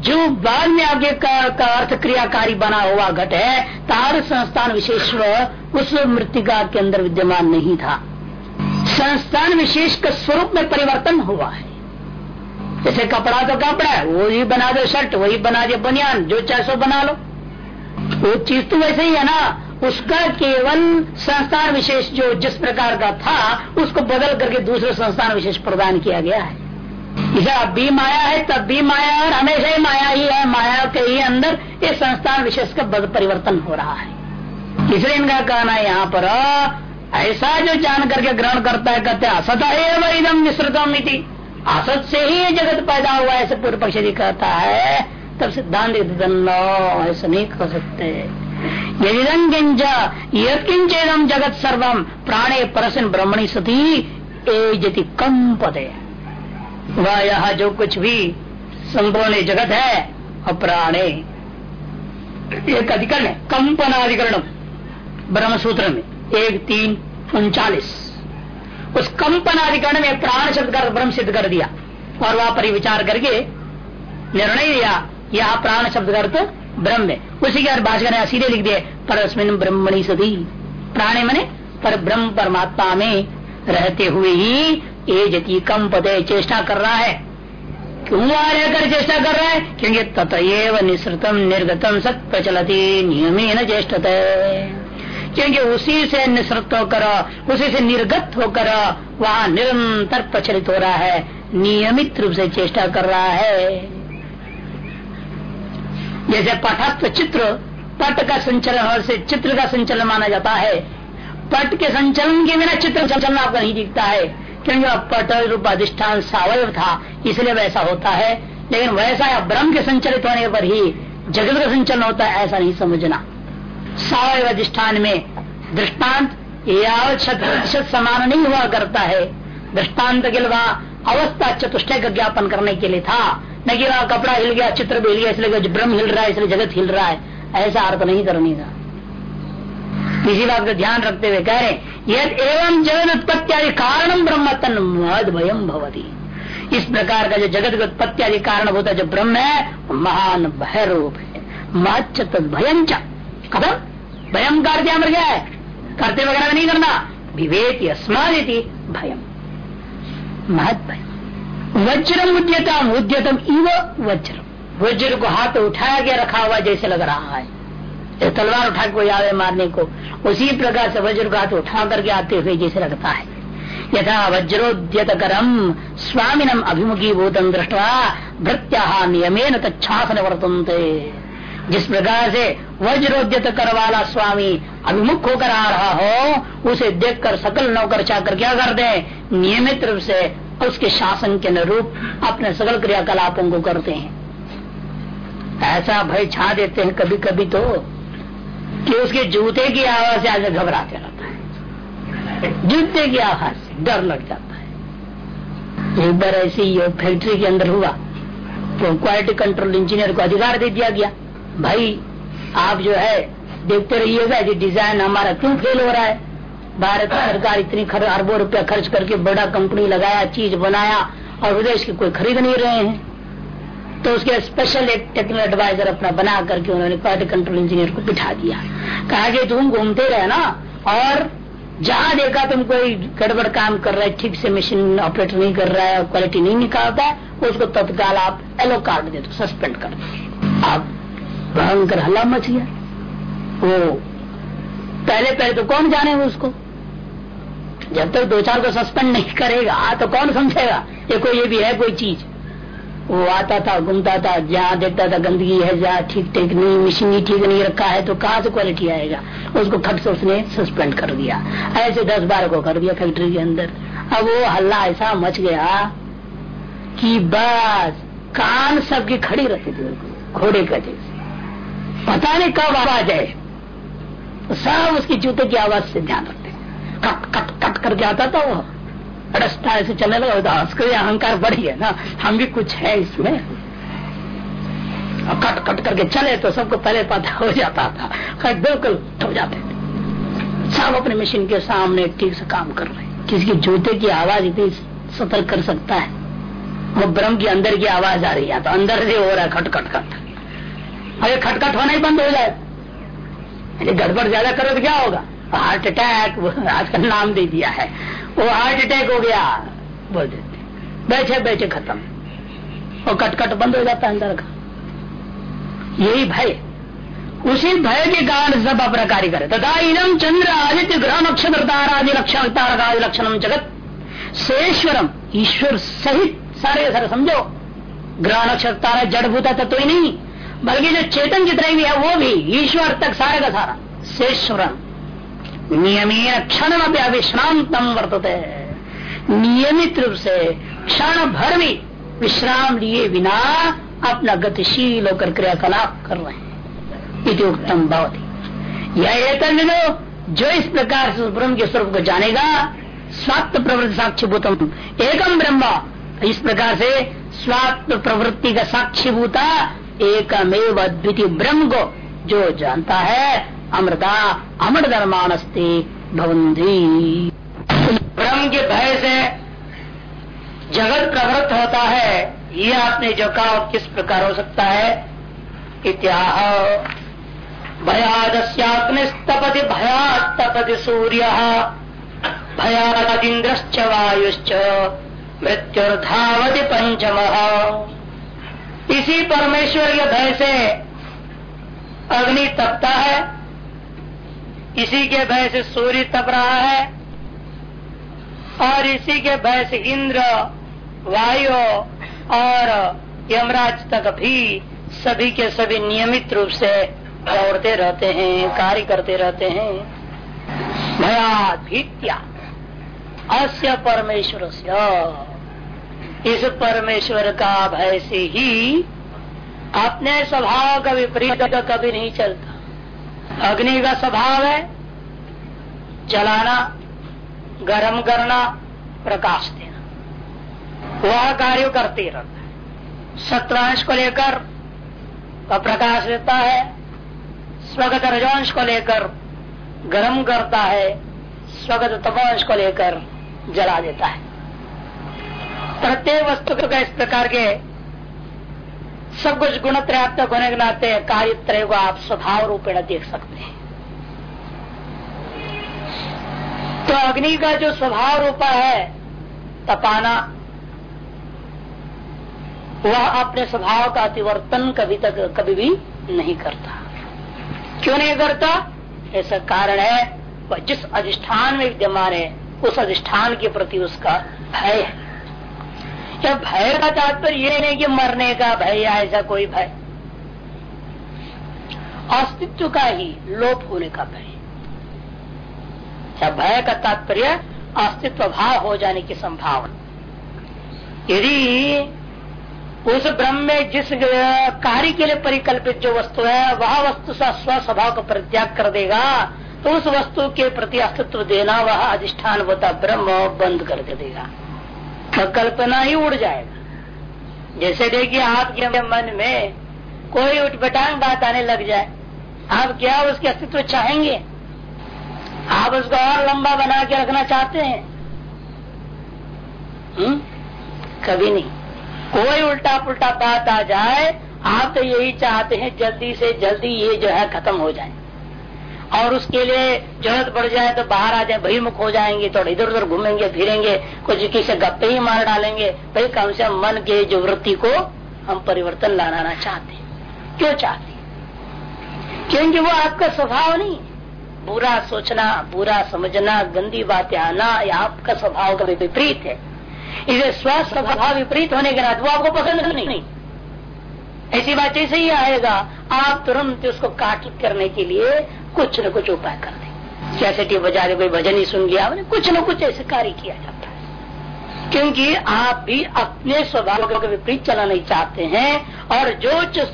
जो बाद में आगे का, अर्थ क्रियाकारी बना हुआ घट है तार संस्थान विशेष उस मृतिका के अंदर विद्यमान नहीं था। संस्थान विशेष का स्वरूप में परिवर्तन हुआ है। जैसे कपड़ा तो कपड़ा है वही बना दो शर्ट, वही बना दो बनियान, जो चाहे सो बना लो। वो चीज़ तो वैसे ही है ना, उसका केवल संस्थान विशेष जो जिस प्रकार का था, उसको बदल करके दूसरे संस्थान विशेष प्रदान किया गया है। इसे अब भी माया है, तब भी माया और हमेशा ही माया ही है, माया के ही अंदर ये संस्थान विशेष का परिवर्तन हो रहा है। इसलिए इनका कहना है यहाँ पर, ऐसा जो जान करके ग्रहण करता है, कहते असत है इदम मिश्रतम असत से ही जगत पैदा हुआ ऐसे पूर्व पक्ष यदि कहता है, तब सिद्धांत ऐसा नहीं कह सकते। यदिदम जगत सर्वम प्राणे परसन ब्रह्मणी सती एजति कम वह यह जो कुछ भी संपूर्ण जगत है अप्राणे एक अधिकरण है कंपनाधिकरण ब्रह्म सूत्र में, एक, तीन, उनचालीस। उस कंपनाधिकरण में प्राण शब्द कर ब्रह्म सिद्ध कर दिया और वहाँ पर विचार करके निर्णय दिया यह प्राण शब्द तो ब्रह्म है। उसी के भाषा ने सीधे लिख दिए, परस्मिन ब्रह्मणी सदी प्राणे मने पर ब्रह्म परमात्मा में रहते हुए ही ये जति कम पदे चेष्टा कर रहा है। क्यों वहाँ रहकर चेष्टा कर रहा है? क्योंकि ततएव निसृतम निर्गतम सत प्रचलती न चेष्ट क्योंकि उसी से निसृत होकर, उसी से निर्गत होकर वहाँ निरंतर प्रचलित हो रहा है, नियमित रूप से चेष्टा कर रहा है। जैसे पटत्व चित्र, पट का संचलन से चित्र का संचलन माना जाता है। पट के संचलन के बिना चित्र संचलन आपको नहीं दिखता है, क्योंकि वह पट रूप अधिष्ठान सावय था, इसलिए वैसा होता है। लेकिन वैसा या ब्रह्म के संचलित होने पर ही जगत का संचलन होता है, ऐसा नहीं समझना। सावय अधिष्ठान में दृष्टांत शत प्रतिशत समान नहीं हुआ करता है। दृष्टांत के लिए अवस्था चतुष्टय का ज्ञापन करने के लिए था। न कि वहाँ कपड़ा हिल गया, चित्र भी हिल गया, इसलिए ब्रह्म हिल रहा है, इसलिए जगत हिल रहा है। ऐसा अर्थ नहीं करने का। इसी बात का ध्यान रखते हुए कह रहे यद एवं जगत उत्पत्ति आदि कारण ब्रह्म तन भयम भवती। इस प्रकार का जो जगत की उत्पत्ति आदि कारण होता है, जो ब्रह्म है महान भय रूप है महच भयम कदम भयम कर दिया मर गया है? करते वगैरह नहीं करना। विवेक अस्मादिति भयम। महत भय वज्रम उद्यतम उद्यतम इव वज्रम। वज्र को हाथ उठाया गया, रखा हुआ जैसे लग रहा है। तलवार उठा के कोई आवे मारने को, उसी प्रकार से वज्र का हाथ उठा करके आते हुए जैसे लगता है। यथा वज्रोद्यत करम स्वामीनम अभिमुखी भूतम दृष्टवा भृत्या नियमेन तच्छासन वर्तनते जिस प्रकार से वज्रोद्यत कर वाला स्वामी अभिमुख होकर आ रहा हो, उसे देखकर सकल नौकर चाकर क्या कर दे? नियमित रूप से उसके शासन के अनुरूप अपने सकल क्रियाकलापों को करते हैं। ऐसा भय छा देते हैं कभी कभी तो कि उसके जूते की आवाज़ से आज घबराते रहता है। जूते की आवाज़ से डर लग जाता है। एक बार ऐसी फैक्ट्री के अंदर हुआ तो क्वालिटी कंट्रोल इंजीनियर को अधिकार दे दिया गया। भाई, आप जो है, देखते रहिएगा ये डिज़ाइन हमारा क्यों फेल हो रहा है? भारत सरकार इतनी अरबों रुपया खर्च करके बड़ा कंपनी लगाया, चीज़ बनाया, और विदेश के कोई खरीद नहीं रहे हैं। तो उसके स्पेशल एक टेक्निकल एडवाइजर अपना बना करके उन्होंने क्वालिटी कंट्रोल इंजीनियर को बिठा दिया। कहा कि तुम घूमते रहे ना, और जहाँ देखा तुम कोई गड़बड़ काम कर रहा है, ठीक से मशीन ऑपरेट नहीं कर रहा है क्वालिटी नहीं निकालता है उसको तत्काल आप एलो कार्ड दे दो सस्पेंड कर दो। आप भयंकर हल्ला मच गया। वो पहले पहले तो कौन जाने उसको? जब तक दो चार को सस्पेंड नहीं करेगा तो कौन समझेगा? ये कोई, ये भी है कोई चीज़? वो आता था, घूमता था, जहाँ देखता था गंदगी है, जहाँ ठीक ठीक नहीं, मशीन ठीक नहीं रखा है तो कहाँ से क्वालिटी आएगा? उसको खट से उसने सस्पेंड कर दिया। ऐसे दस बार को कर दिया फैक्ट्री के अंदर। अब वो हल्ला ऐसा मच गया कि बस, कान सबकी खड़ी रहती थी घोड़े का जैसे। पता नहीं कब आवाज़ है तो सब उसकी जूते की आवाज़ से ध्यान रखते कट कट कट करके आता था वो। अड़सता ऐसे चलने लगा तो हंस कर अहंकार बढ़ गया ना। हम भी कुछ है इसमें। कट कट करके चले तो सबको पहले पता हो जाता था। बिल्कुल हो जाते थे। सब अपने मशीन के सामने ठीक से काम कर रहे किसी की जूते की आवाज़ इतनी सतर्क कर सकता है। वो ब्रह्म की अंदर की आवाज़ आ रही है तो अंदर से हो रहा है खटखट अरे खटखट होना ही बंद हो जाए। अरे गड़बड़ ज़्यादा करो तो क्या होगा? हार्ट अटैक आजकल नाम दे दिया है। वो हार्ट अटैक हो गया। बोल देते बैठे बैठे खत्म। और कटकट बंद हो जाता है अंदर का। यही भय। उसी भय के कारण सब अप्रकारी करे। तथा इनम चंद्र आदित्य ग्रह नक्षत्र तारादि लक्षण तारकादि लक्षणम जगत। सेश्वरम ईश्वर सहित सारे सारे समझो। ग्रह नक्षत्र तारा जड़भूत है तो ही नहीं। बल्कि जो चेतन जितने भी है, वो भी ईश्वर तक सारे का सारा। शेश्वरम नियमित क्षण अविश्रांतम वर्तते। नियमित रूप से क्षण भर भी विश्राम लिए बिना अपना गतिशील होकर क्रियाकलाप कर रहे हैं। उत्तम भवती। यह जो इस प्रकार से ब्रह्म के स्वरूप को जानेगा स्वात्म प्रवृत्ति साक्षीभूतम। एकम ब्रह्म। इस प्रकार से स्वात्म प्रवृत्ति का साक्षीभूता एकमेव अद्वितीय ब्रह्म को जो जानता है, अमृता अमृत धर्मानस्ते भवंती ब्रह्म के भय से जगत प्रवृत्त होता है, ये आपने जो कहा किस प्रकार हो सकता है? इत्याह। भयादस्याग्निस्तपति भयास्तपति सूर्य भयादिंद्रश्च वायुश्च, मृत्युर्धावति पंचम इसी परमेश्वर के भय से अग्नि तपता है। इसी के भय से सूर्य तप रहा है और इसी के भय से इंद्र, वायु और यमराज तक भी सभी के सभी नियमित रूप से दौड़ते रहते हैं, कार्य करते रहते हैं। भयाभीत्या अस्य परमेश्वर इस परमेश्वर का भय से ही अपने स्वभाव का विपरीत कभी नहीं चलता। अग्नि का स्वभाव है, जलाना, गर्म करना, प्रकाश देना। वह कार्य करते रहता है। सत्वांश को लेकर वह प्रकाश देता है, स्वगत रजांश को लेकर गर्म करता है, स्वगत तपांश को लेकर जला देता है। प्रत्येक वस्तु का इस प्रकार के सब कुछ गुण त्रयात्मक होने के नाते कार्य त्रय को आप स्वभाव रूपेण देख सकते हैं। तो अग्नि का जो स्वभाव रूपा है, तपाना, वह अपने स्वभाव का अतिवर्तन कभी तक कभी भी नहीं करता। क्यों नहीं करता? ऐसा कारण है, वह जिस अधिष्ठान में विद्यमान है, उस अधिष्ठान के प्रति उसका भय है। क्या भय का तात्पर्य ये नहीं कि मरने का भय या ऐसा कोई भय। अस्तित्व का ही लोप होने का भय। क्या भय का तात्पर्य अस्तित्व भाव हो जाने की संभावना। यदि उस ब्रह्म में जिस कार्य के लिए परिकल्पित जो वस्तु है, वह वस्तु सा स्व स्वभाव का परित्याग कर देगा तो उस वस्तु के प्रति अस्तित्व देना, वह अधिष्ठान होता ब्रह्म बंद कर देगा। कल्पना ही उड़ जाएगा जैसे देखिए आपके मन में कोई उठबटांग बात आने लग जाए, आप क्या उसके अस्तित्व चाहेंगे आप उसको और लंबा बना के रखना चाहते हैं हुँ? हम्म? कभी नहीं कोई उल्टा पुल्टा बात आ जाए, आप तो यही चाहते हैं जल्दी से जल्दी ये जो है खत्म हो जाए और उसके लिए ज़रूरत पड़ जाए तो बाहर आ जाए बहिर्मुख हो जाएँगे, थोड़ा इधर उधर घूमेंगे, फिरेंगे, कुछ किसी गप्पे ही मार डालेंगे। भाई कम से मन के जो वृत्ति को हम परिवर्तन लाना चाहते क्यों चाहते क्योंकि वो आपका स्वभाव नहीं बुरा सोचना, बुरा समझना, गंदी बातें आना, या आपका स्वभाव का विपरीत है। इसे स्व स्वभाव विपरीत होने के नाते वो आपको पसंद नहीं। ऐसी बात ऐसे ही आएगा। आप तुरंत उसको काट करने के लिए कुछ न कुछ उपाय कर दें कैसे बजा दे कोई भजन ही सुन लिया कुछ न कुछ ऐसे कार्य किया जाता है। क्योंकि आप भी अपने स्वभाव के विपरीत चलना नहीं चाहते हैं और जो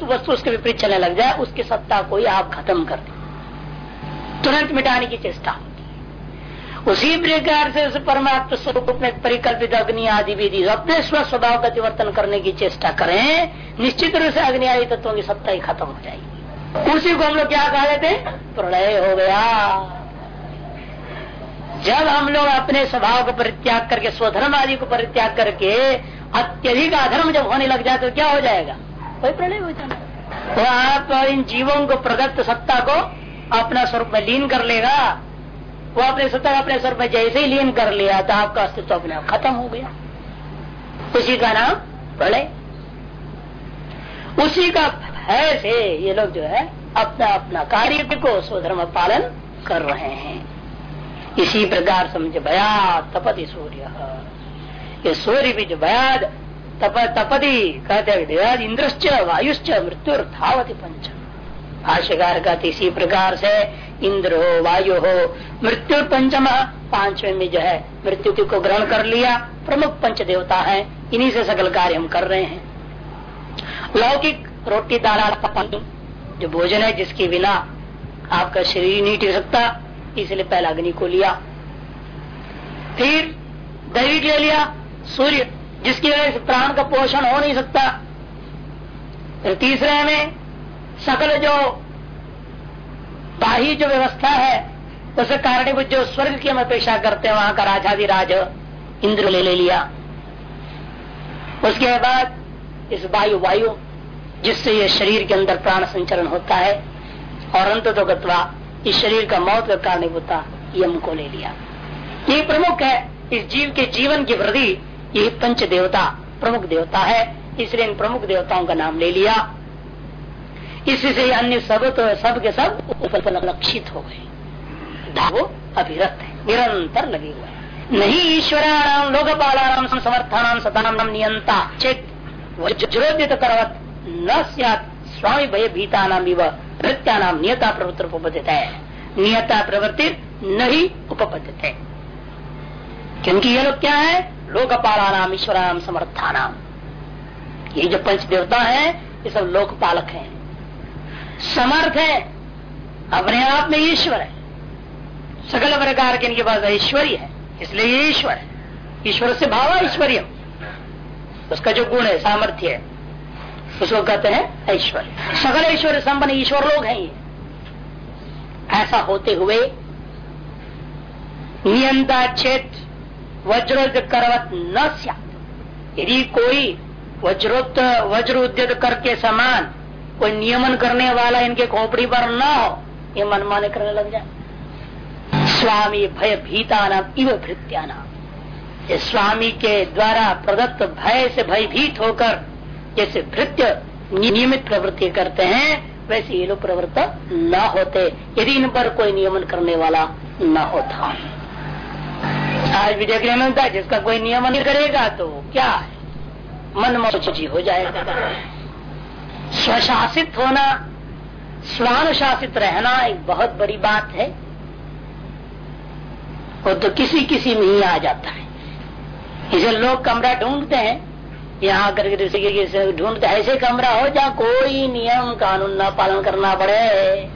वस्तु उसके विपरीत चलने लग जाए, उसकी सत्ता को ही आप खत्म कर दें। तुरंत मिटाने की चेष्टा उसी प्रकार से उस परमात्म स्वरूप में परिकल्पित अग्नि आदि विधि, अपने स्व स्वभाव का परिवर्तन करने की चेष्टा करें निश्चित रूप से अग्नि आदि तत्वों की सत्ता ही खत्म हो जाएगी। उसी को हम लोग क्या कहा देते प्रलय हो गया। जब हम लोग अपने स्वभाव को परित्याग करके, स्वधर्म आदि को परित्याग करके अत्यधिक अधर्म जब होने लग जाए तो क्या हो जाएगा? कोई प्रलय हो जाना तो आप इन जीवों को प्रदत्त सत्ता को अपना स्वरूप में लीन कर लेगा। वो अपने सत्ता अपने स्वरूप में जैसे ही लीन कर लिया तो आपका अस्तित्व अपने खत्म हो गया। उसी का नाम प्रलय। उसी का भय से ये लोग जो है अपना अपना कार्य को स्वधर्म पालन कर रहे हैं। इसी प्रकार समझे भया तपति सूर्य। ये सूर्य भी जो भयाद तप तपति कहते इंद्रश्च, वायुश्च मृत्यु धावती पंच। भाष्यकार का इसी प्रकार से इंद्र हो, वायु हो, मृत्यु पंचम, पांचवे में जो है मृत्यु को ग्रहण कर लिया। प्रमुख पंच देवता है। इन्हीं से सकल कार्य हम कर रहे हैं। लौकिक रोटी दाल पानी जो भोजन है, जिसके बिना आपका शरीर नहीं टिक सकता, इसलिए पहला अग्नि को लिया। फिर दैविक ले लिया, सूर्य, जिसकी वजह से प्राण का पोषण हो नहीं सकता। फिर तीसरे में सकल जो बाही जो व्यवस्था है, उसे कारण जो स्वर्ग की हम अपेक्षा करते हैं, वहाँ का राजाधि राज इंद्र ले ले लिया। उसके बाद इस वायु वायु जिससे ये शरीर के अंदर प्राण संचरण होता है और अंत तो गत्वा इस शरीर का मौत का कारण होता यम को ले लिया। ये प्रमुख है, इस जीव के जीवन की वृद्धि, यही पंच देवता, प्रमुख देवता है, इसलिए इन प्रमुख देवताओं का नाम ले लिया। इसी से अन्य सब तो सब के सब उपलक्षित हो गए। वो अभिरत है, निरंतर लगे हुए नहीं ईश्वराणाम लोकपालानाम समर्थानाम सतानाम नियंता, चेत वज्रोदित करवत न स्वामी भय भीता नाम नृत्या नाम नियता प्रवृत्ति उपपदित है नियता प्रवृत्ति नहीं उपपदित है क्योंकि ये लोग क्या है? लोकपाला नाम ईश्वराम समर्थानाम ये जो पंच देवता है, ये सब लोकपालक हैं। समर्थ है। अपने आप में ईश्वर है। सकल प्रकार के इनके पास ऐश्वर्य है। इसलिए ये ईश्वर है। ईश्वर से भाव ऐश्वर्य उसका जो गुण है, सामर्थ्य है उसको कहते हैं ऐश्वर्य। सकल ऐश्वर्य संपन्न ईश्वर लोग हैं ये। ऐसा होते हुए नियंता क्षेत्र वज्रोद करवत न यदि कोई वज्रोत वज्र उद्योग कर के समान कोई नियमन करने वाला इनके खोपड़ी पर न हो, ये मनमाने करने लग जाए। स्वामी भय भीता नाम इव भृत्या नाम स्वामी के द्वारा प्रदत्त भय से भयभीत होकर जैसे भृत्य नियमित प्रवृत्ति करते हैं, वैसे ये लोग प्रवृत्त न होते। यदि इन पर कोई नियमन करने वाला न होता। आज भी देखने में मिलता है जिसका कोई नियमन करेगा तो क्या मन मोची हो जाएगा। स्वशासित होना, स्वानुशासित रहना एक बहुत बड़ी बात है। वो तो किसी किसी में ही आ जाता है। इसे लोग कमरा ढूंढते हैं, यहाँ करके ढूंढते ऐसे कमरा हो जहाँ कोई नियम कानून ना पालन करना पड़े।